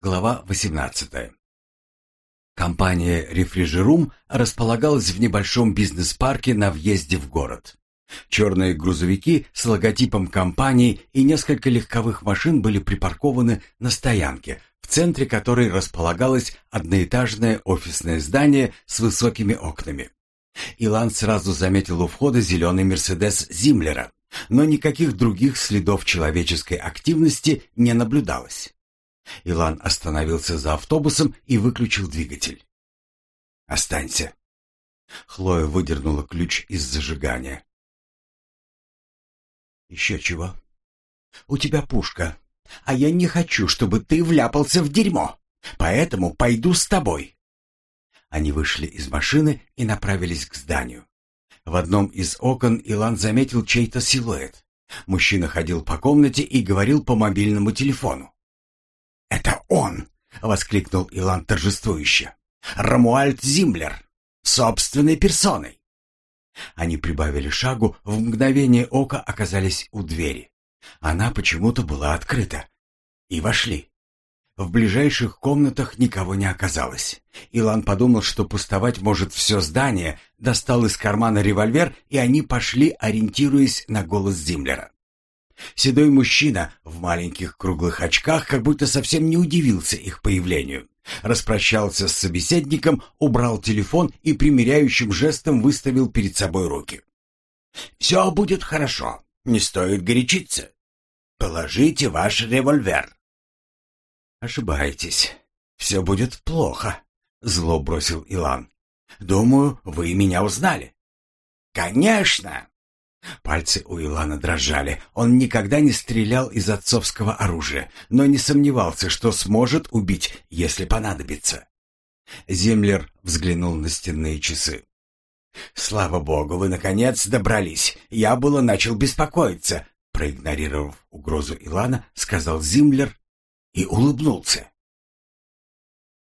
Глава 18. Компания «Рефрижерум» располагалась в небольшом бизнес-парке на въезде в город. Черные грузовики с логотипом компании и несколько легковых машин были припаркованы на стоянке, в центре которой располагалось одноэтажное офисное здание с высокими окнами. Илан сразу заметил у входа зеленый «Мерседес» Зимлера, но никаких других следов человеческой активности не наблюдалось. Илан остановился за автобусом и выключил двигатель. «Останься». Хлоя выдернула ключ из зажигания. «Еще чего?» «У тебя пушка, а я не хочу, чтобы ты вляпался в дерьмо, поэтому пойду с тобой». Они вышли из машины и направились к зданию. В одном из окон Илан заметил чей-то силуэт. Мужчина ходил по комнате и говорил по мобильному телефону. «Это он!» — воскликнул Илан торжествующе. «Рамуальд Зимлер! Собственной персоной!» Они прибавили шагу, в мгновение ока оказались у двери. Она почему-то была открыта. И вошли. В ближайших комнатах никого не оказалось. Илан подумал, что пустовать может все здание, достал из кармана револьвер, и они пошли, ориентируясь на голос Зимлера. Седой мужчина в маленьких круглых очках как будто совсем не удивился их появлению. Распрощался с собеседником, убрал телефон и примиряющим жестом выставил перед собой руки. «Все будет хорошо. Не стоит горячиться. Положите ваш револьвер». «Ошибаетесь. Все будет плохо», — зло бросил Илан. «Думаю, вы меня узнали». «Конечно!» Пальцы у Илана дрожали. Он никогда не стрелял из отцовского оружия, но не сомневался, что сможет убить, если понадобится. Землер взглянул на стенные часы. «Слава богу, вы, наконец, добрались. Я было начал беспокоиться», проигнорировав угрозу Илана, сказал Зимлер и улыбнулся.